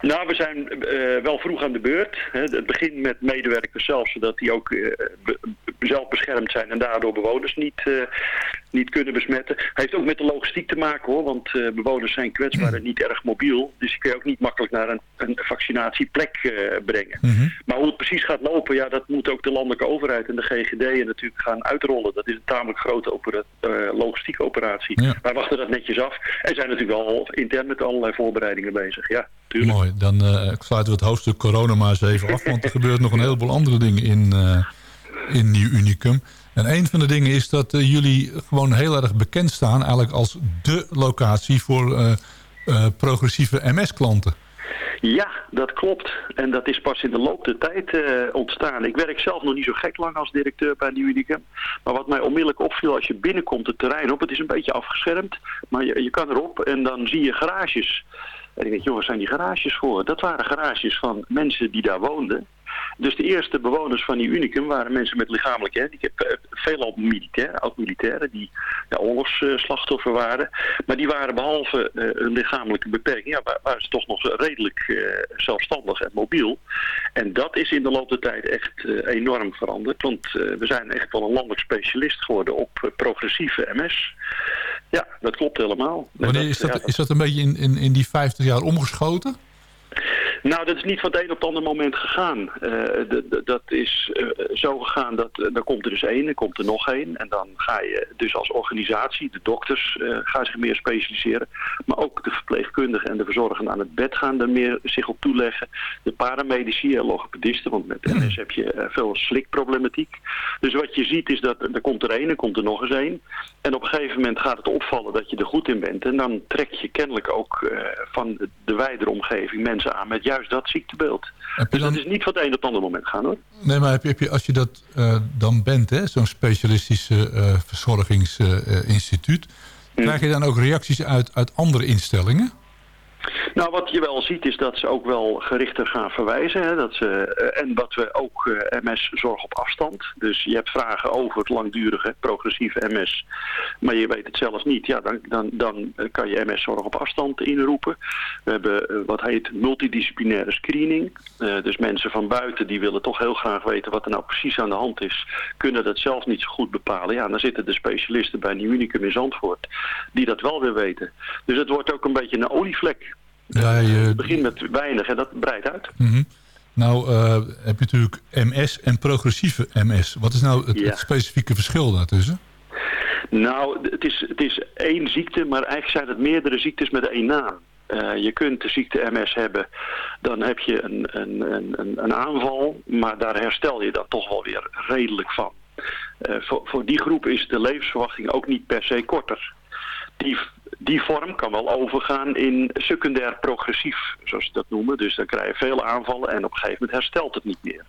Nou, we zijn uh, wel vroeg aan de beurt. Het begint met medewerkers zelf, zodat die ook uh, be zelf beschermd zijn en daardoor bewoners niet, uh, niet kunnen besmetten. Heeft ook met de logistiek te maken hoor, want bewoners zijn kwetsbaar en niet erg mobiel. Dus die kun je ook niet makkelijk naar een, een vaccinatieplek brengen. Mm -hmm. Maar hoe het precies gaat lopen, ja, dat moet ook de landelijke overheid en de GGD natuurlijk gaan uitrollen. Dat is een tamelijk grote opera logistieke operatie. Ja. Wij wachten dat netjes af en zijn natuurlijk al intern met allerlei voorbereidingen bezig. Ja, tuurlijk. Mooi dan uh, sluiten we het hoofdstuk corona maar eens even af. Want er gebeurt nog een heleboel andere dingen in, uh, in Nieuw Unicum. En een van de dingen is dat uh, jullie gewoon heel erg bekend staan... eigenlijk als dé locatie voor progressieve MS-klanten. Ja, dat klopt. En dat is pas in de loop der tijd ontstaan. Ik werk zelf nog niet zo gek lang als directeur bij Nieuw Unicum. Maar wat mij onmiddellijk opviel als je binnenkomt het terrein op... het is een beetje afgeschermd, maar je, je kan erop en dan zie je garages... En ik denk, jongens, zijn die garages voor? Dat waren garages van mensen die daar woonden. Dus de eerste bewoners van die unicum waren mensen met lichamelijke handicap. Eh, veelal militairen, oud-militairen, die ja, oorlogsslachtoffer waren. Maar die waren behalve uh, een lichamelijke beperking, ja, waren ze toch nog redelijk uh, zelfstandig en mobiel. En dat is in de loop der tijd echt enorm veranderd. Want we zijn echt wel een landelijk specialist geworden op progressieve MS. Ja, dat klopt helemaal. Wanneer is dat, ja, is dat een beetje in, in, in die 50 jaar omgeschoten? Nou, dat is niet van het een op het andere moment gegaan. Uh, dat is uh, zo gegaan dat uh, dan komt er dus één, dan komt er nog één. En dan ga je dus als organisatie, de dokters gaan zich meer specialiseren. Maar ook de verpleegkundigen en de verzorgenden aan het bed gaan er meer zich op toeleggen. De paramedici en logopedisten, want met MS heb je veel slikproblematiek. Dus wat je ziet is dat er komt er één, er komt er nog eens één. En op een gegeven moment gaat het opvallen dat je er goed in bent. En dan trek je kennelijk ook van de wijdere omgeving mensen aan met juist dat ziektebeeld. Dus dan... dat is niet van het een op het andere moment gaan hoor. Nee, maar heb je, heb je als je dat uh, dan bent, zo'n specialistische uh, verzorgingsinstituut... Uh, krijg je dan ook reacties uit, uit andere instellingen? Nou, wat je wel ziet is dat ze ook wel gerichter gaan verwijzen. Hè, dat ze, uh, en wat we ook uh, MS zorg op afstand. Dus je hebt vragen over het langdurige progressieve MS. Maar je weet het zelf niet. Ja, dan, dan, dan kan je MS zorg op afstand inroepen. We hebben uh, wat heet multidisciplinaire screening. dus mensen van buiten die willen toch heel graag weten wat er nou precies aan de hand is. Kunnen dat zelf niet zo goed bepalen. Ja, dan zitten de specialisten bij Nieuw Unicum in Zandvoort. Die dat wel weer weten. Dus het wordt ook een beetje een olievlek. Ja, je... Het begint met weinig en dat breidt uit. Mm -hmm. Nou uh, heb je natuurlijk MS en progressieve MS. Wat is nou het, ja. het specifieke verschil daartussen? Nou, het is, het is één ziekte, maar eigenlijk zijn het meerdere ziektes met één naam. Uh, je kunt de ziekte MS hebben, dan heb je een, een, een, een aanval, maar daar herstel je dan toch wel weer redelijk van. Uh, voor, voor die groep is de levensverwachting ook niet per se korter. die, die vorm kan wel overgaan in secundair progressief, zoals ze dat noemen. Dus dan krijg je veel aanvallen en op een gegeven moment herstelt het niet meer.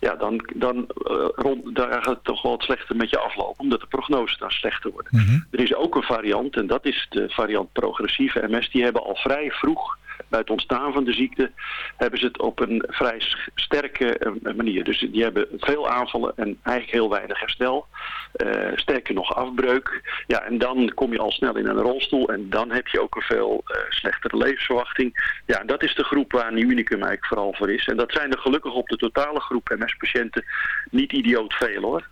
Ja, dan, dan, uh, rond, dan gaat het toch wel wat slechter met je aflopen, omdat de prognoses dan slechter worden. Mhm. Er is ook een variant, en dat is de variant progressieve MS. Die hebben al vrij vroeg bij het ontstaan van de ziekte hebben ze het op een vrij sterke eh, manier. Dus die hebben veel aanvallen en eigenlijk heel weinig herstel. Uh, sterker nog afbreuk. Ja, en dan kom je al snel in een rolstoel en dan heb je ook een veel uh, slechtere levensverwachting. Ja, en dat is de groep waar Unicum eigenlijk vooral voor is. En dat zijn er gelukkig op de totale groep MS-patiënten niet idioot veel hoor.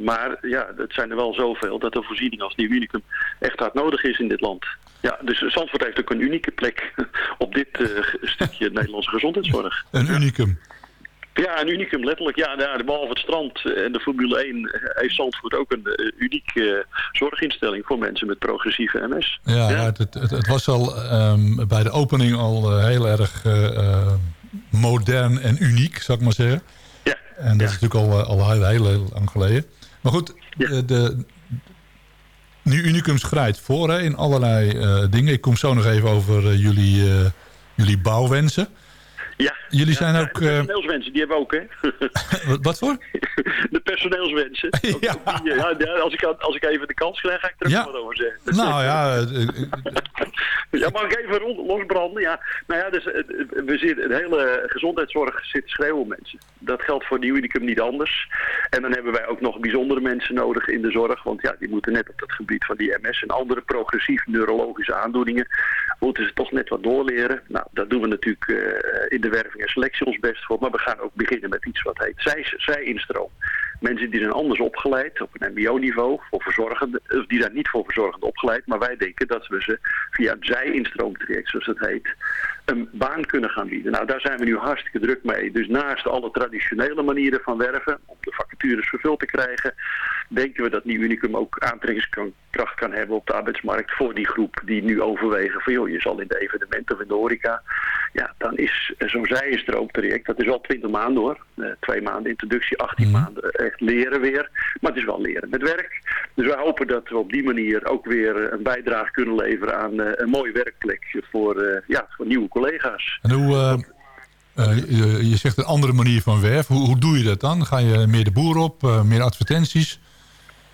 Maar ja, het zijn er wel zoveel dat een voorziening als Nieuw Unicum echt hard nodig is in dit land. Ja, dus Zandvoort heeft ook een unieke plek op dit uh, stukje Nederlandse gezondheidszorg. Een unicum. Ja, een unicum, letterlijk. Ja, ja, behalve het strand en de Formule 1 heeft Zandvoort ook een uh, unieke uh, zorginstelling voor mensen met progressieve MS. Ja, ja. ja het, het, het, was al um, bij de opening al uh, heel erg modern en uniek, zou ik maar zeggen. Ja. En dat ja. is natuurlijk al, al heel, heel, heel lang geleden. Maar goed, de, nu Unicum schrijft voor in allerlei eh, dingen. Ik kom zo nog even over eh, jullie, eh, jullie bouwwensen. Ja. Jullie zijn ja, ook... De eh, personeelswensen, die hebben we ook, hè? wat, wat voor? de personeelswensen. Ja. ook die, eh, ja, als, ik, als ik even de kans krijg, ga ik er ook Ja. wat over zeggen. Nou ja, eh, Ja, mag ik even rond, losbranden? Ja, nou ja, dus we zitten, de hele gezondheidszorg zit schreeuwen mensen. Dat geldt voor Nieuw Unicum niet anders. En dan hebben wij ook nog bijzondere mensen nodig in de zorg. Want ja, die moeten net op het gebied van die MS en andere progressief neurologische aandoeningen, moeten ze toch net wat doorleren. Nou, daar doen we natuurlijk in de werving en selectie ons best voor. Maar we gaan ook beginnen met iets wat heet zij, zij-instroom. Mensen die zijn anders opgeleid, op een mbo-niveau, voor verzorgende, of die zijn niet voor verzorgend opgeleid, maar wij denken dat we ze via het zij-instroomtraject, zoals dat heet, een baan kunnen gaan bieden. Nou, daar zijn we nu hartstikke druk mee. Dus naast alle traditionele manieren van werven, om de vacatures vervuld te krijgen, denken we dat Nieuw Unicum ook aantrekkingskracht kan hebben op de arbeidsmarkt voor die groep die nu overwegen van, joh, je zal in de evenementen of in de horeca, ja, dan is zo'n zij-instroomtraject, dat is al 20 maanden hoor, Eh, twee maanden introductie, 18 Mhm. maanden echt leren weer, maar het is wel leren met werk. Dus wij hopen dat we op die manier ook weer een bijdrage kunnen leveren aan eh, een mooie werkplek voor, eh, ja, voor nieuwe collega's. en hoe... eh, eh, je, je zegt een andere manier van werven. Hoe, hoe doe je dat dan? Ga je meer de boer op? eh, meer advertenties?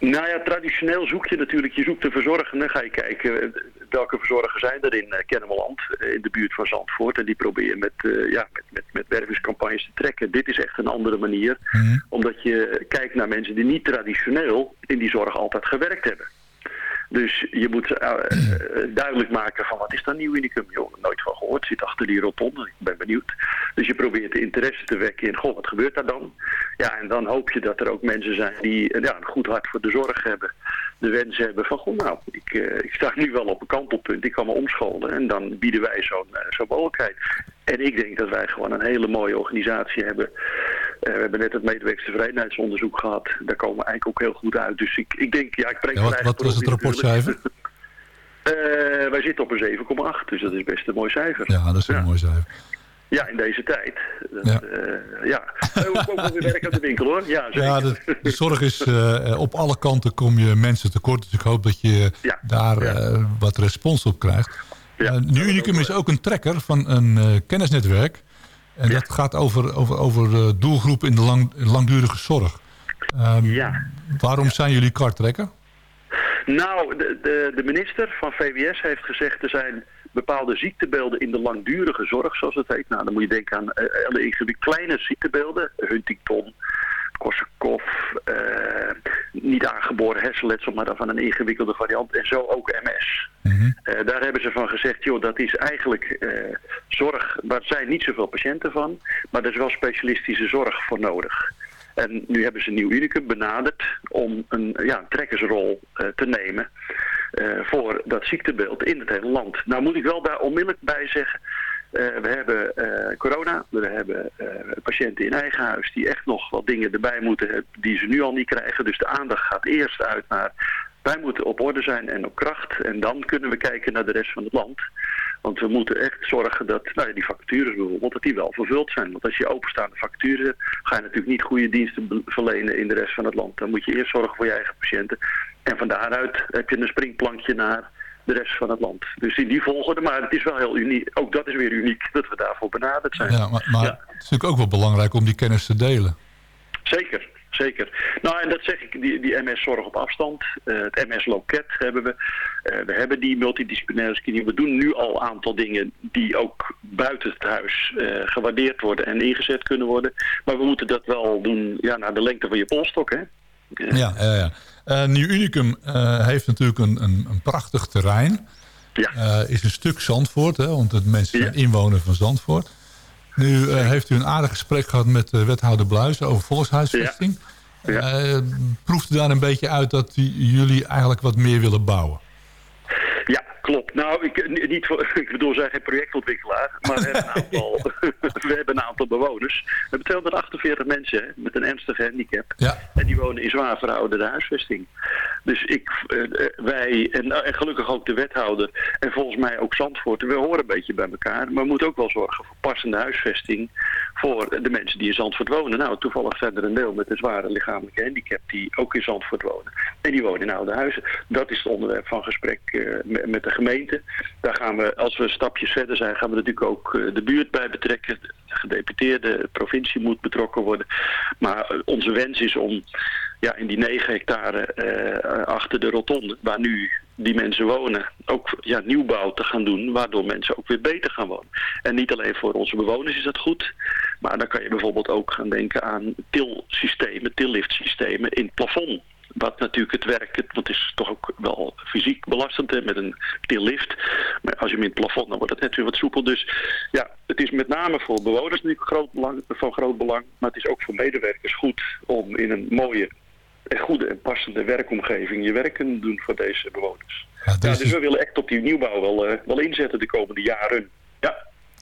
Nou ja, traditioneel zoek je natuurlijk, je zoekt een verzorgende, ga je kijken welke verzorgers zijn er in Kennemerland, in de buurt van Zandvoort. En die probeer je met, ja, met, met, met wervingscampagnes te trekken. Dit is echt een andere manier, Mhm. omdat je kijkt naar mensen die niet traditioneel in die zorg altijd gewerkt hebben. Dus je moet eh, eh, duidelijk maken van wat is dan nieuw unicum? Joh, nooit van gehoord, zit achter die rotonde, ik ben benieuwd. Dus je probeert de interesse te wekken in, goh, wat gebeurt daar dan? Ja, en dan hoop je dat er ook mensen zijn die eh, ja, een goed hart voor de zorg hebben. De wens hebben van, goh, nou, ik, eh, ik sta nu wel op een kantelpunt, ik kan me omscholen. En dan bieden wij zo'n eh, zo'n mogelijkheid. En ik denk dat wij gewoon een hele mooie organisatie hebben. Eh, we hebben net het medewerkstevredenheidsonderzoek gehad. Daar komen we eigenlijk ook heel goed uit. Dus ik, ik denk, ja, ik spreek Ja, wat, wat was het rapportcijfer? Eh, wij zitten op een 7,8, dus dat is best een mooi cijfer. Ja, dat is een Ja. mooi cijfer. Ja, in deze tijd. Dat, Ja. ja. ja. Eh, ook wel weer werk de winkel hoor. Ja, zeker. Ja, de, de zorg is eh, op alle kanten kom je mensen tekort. Dus ik hoop dat je Ja, daar eh, wat respons op krijgt. Ja, Eh, nu Unicum is ook een trekker van een eh, kennisnetwerk. En Ja. dat gaat over, over, over eh, doelgroepen in de lang, langdurige zorg. Ehm, Ja. Waarom zijn jullie karttrekker? Nou, de, de, de minister van VWS heeft gezegd er zijn bepaalde ziektebeelden in de langdurige zorg, zoals het heet. Nou, dan moet je denken aan ingewikkelde kleine ziektebeelden. Huntington, Korsakoff, eh, niet aangeboren hersenletsel, maar daarvan een ingewikkelde variant. En zo ook MS. Mhm. Eh, daar hebben ze van gezegd, joh, dat is eigenlijk eh, zorg, waar zijn niet zoveel patiënten van, maar er is wel specialistische zorg voor nodig. En nu hebben ze Nieuw Unicum benaderd om een, ja, trekkersrol te nemen voor dat ziektebeeld in het hele land. Nou moet ik wel daar onmiddellijk bij zeggen, we hebben eh, corona, we hebben eh, patiënten in eigen huis die echt nog wat dingen erbij moeten hebben die ze nu al niet krijgen. Dus de aandacht gaat eerst uit naar wij moeten op orde zijn en op kracht. En dan kunnen we kijken naar de rest van het land. Want we moeten echt zorgen dat nou ja, die vacatures bijvoorbeeld, dat die wel vervuld zijn. Want als je openstaande hebt, ga je natuurlijk niet goede diensten verlenen in de rest van het land. Dan moet je eerst zorgen voor je eigen patiënten. En van daaruit heb je een springplankje naar de rest van het land. Dus in die volgorde, maar het is wel heel uniek. Ook dat is weer uniek dat we daarvoor benaderd zijn. Ja, maar, maar het is natuurlijk ook wel belangrijk om die kennis te delen. Zeker, zeker. Nou, en dat zeg ik, die, die MS-zorg op afstand, uh, het MS-loket hebben we. Uh, we hebben die multidisciplinaire screening. We doen nu al een aantal dingen die ook buiten het huis uh, gewaardeerd worden en ingezet kunnen worden. Maar we moeten dat wel doen ja, naar de lengte van je polstok, hè. Ja, ja, ja. Uh, Nieuw Unicum uh, heeft natuurlijk een, een, een prachtig terrein. Ja. Uh, is een stuk Zandvoort, hè, want de mensen zijn ja. inwoner van Zandvoort. Nu heeft u een aardig gesprek gehad met wethouder Bluis over volkshuisvesting. Ja. proeft u daar een beetje uit dat jullie eigenlijk wat meer willen bouwen? Ja, klopt. Nou, ik, niet voor, ik bedoel, zijn geen projectontwikkelaar, maar we hebben, een aantal, we hebben een aantal bewoners. We hebben 248 mensen hè, met een ernstige handicap. Ja. En die wonen in zwaar verouderde huisvesting. Dus ik, uh, wij, en, en, gelukkig ook de wethouder, en volgens mij ook Zandvoort, we horen een beetje bij elkaar. Maar we moeten ook wel zorgen voor passende huisvesting voor de mensen die in Zandvoort wonen. Nou, toevallig zijn er een deel met een zware lichamelijke handicap die ook in Zandvoort wonen. En die wonen in oude huizen. Dat is het onderwerp van gesprek uh, met, de gemeente. Daar gaan we, als we stapjes verder zijn, gaan we natuurlijk ook de buurt bij betrekken. De gedeputeerde de provincie moet betrokken worden. Maar onze wens is om ja, in die 9 hectare uh, achter de rotonde, waar nu die mensen wonen, ook ja, nieuwbouw te gaan doen, waardoor mensen ook weer beter gaan wonen. En niet alleen voor onze bewoners is dat goed, maar dan kan je bijvoorbeeld ook gaan denken aan tilsystemen, tillliftsystemen in het plafond. Wat natuurlijk het werk, want het is toch ook wel fysiek belastend met een tillift. Maar als je hem in het plafond, dan wordt het net weer wat soepel. Dus ja, het is met name voor bewoners natuurlijk groot van groot belang. Maar het is ook voor medewerkers goed om in een mooie en goede en passende werkomgeving je werk kunnen doen voor deze bewoners. Ja, ja, dus we willen echt op die nieuwbouw wel, uh, wel inzetten de komende jaren. Ja.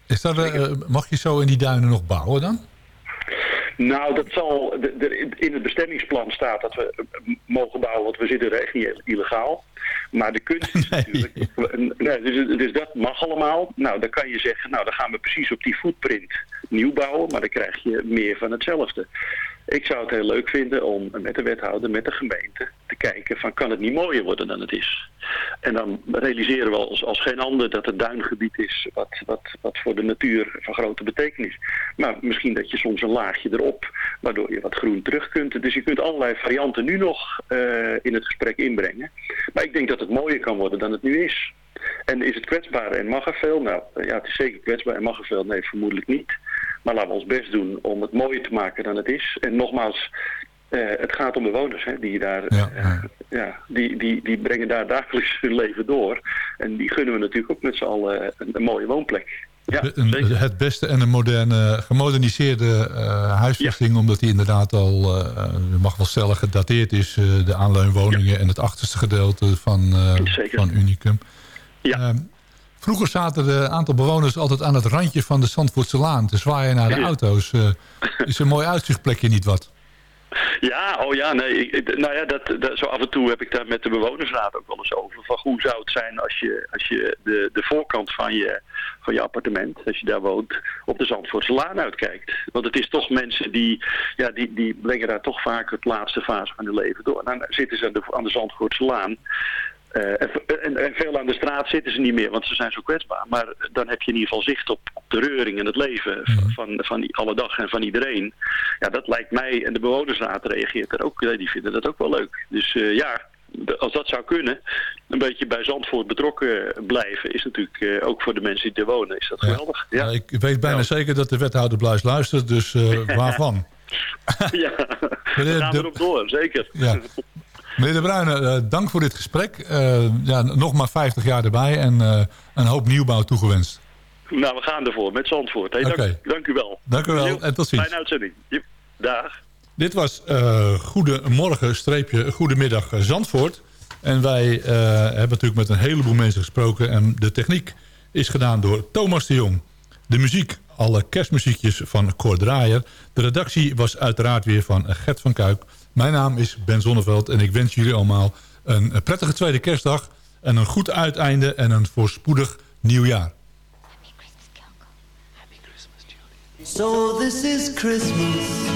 Is dat, uh, mag je zo in die duinen nog bouwen dan? Nou, dat zal, in het bestemmingsplan staat dat we mogen bouwen, want we zitten er echt niet illegaal. Maar de kunst is nee. natuurlijk, nee, dus, dus, dat mag allemaal. Nou, dan kan je zeggen, nou dan gaan we precies op die footprint nieuw bouwen, maar dan krijg je meer van hetzelfde. Ik zou het heel leuk vinden om met de wethouder, met de gemeente, te kijken van kan het niet mooier worden dan het is. En dan realiseren we als, als geen ander dat het duingebied is wat, wat, wat voor de natuur van grote betekenis. Maar misschien dat je soms een laagje erop, waardoor je wat groen terug kunt. Dus je kunt allerlei varianten nu nog uh, in het gesprek inbrengen. Maar ik denk dat het mooier kan worden dan het nu is. En is het kwetsbaar en mag er veel? Nou ja, het is zeker kwetsbaar en mag er veel. Nee, vermoedelijk niet. Maar laten we ons best doen om het mooier te maken dan het is. En nogmaals, uh, het gaat om bewoners. Hè, die, daar, ja, ja. Uh, ja, die, die, die brengen daar dagelijks hun leven door. En die gunnen we natuurlijk ook met z'n allen een, een mooie woonplek. Ja, een, het beste en een moderne, gemoderniseerde uh, huisvesting, omdat die inderdaad al, je mag wel stellen, gedateerd is, de aanleunwoningen en het achterste gedeelte van, van Unicum. Ja. Vroeger zaten een aantal bewoners altijd aan het randje van de Zandvoortse Laan te zwaaien naar de auto's. is een mooi uitzichtplekje niet wat? Ja, oh ja, nee. Ik, nou ja, dat, dat, zo af en toe heb ik daar met de bewonersraad ook wel eens over. Van hoe zou het zijn als je, als je de, de voorkant van je, van je appartement, als je daar woont, op de Zandvoortse Laan uitkijkt. Want het is toch mensen die, ja, die, die brengen daar toch vaak het laatste fase van hun leven door. Dan zitten ze aan de, aan de Zandvoortse Laan. Uh, en, en, en, veel aan de straat zitten ze niet meer, want ze zijn zo kwetsbaar. Maar dan heb je in ieder geval zicht op de reuring en het leven van, van, van alle dag en van iedereen. Ja, dat lijkt mij, en de bewonersraad reageert er ook, die vinden dat ook wel leuk. Dus uh, ja, als dat zou kunnen, een beetje bij Zandvoort betrokken blijven, is natuurlijk uh, ook voor de mensen die er wonen, is dat geweldig. Ja. ja. ik weet bijna ja. zeker dat de wethouder Bluis luistert, dus waarvan? ja, we gaan erop door, zeker. Ja. Meneer De Bruyne, uh, dank voor dit gesprek. Uh, ja, nog maar 50 jaar erbij en uh, een hoop nieuwbouw toegewenst. Nou, we gaan ervoor met Zandvoort. Hey, okay. dank, dank, u wel. Dank u wel en tot ziens. Fijne uitzending. Dag. Dit was Goedemorgen, streepje Goedemiddag Zandvoort. En wij hebben natuurlijk met een heleboel mensen gesproken. En de techniek is gedaan door Thomas de Jong. De muziek, alle kerstmuziekjes van Cor Draaier. De redactie was uiteraard weer van Gert van Kuik. Mijn naam is Ben Zonneveld en ik wens jullie allemaal een prettige tweede kerstdag... en een goed uiteinde en een voorspoedig nieuwjaar. Is Christmas And what have you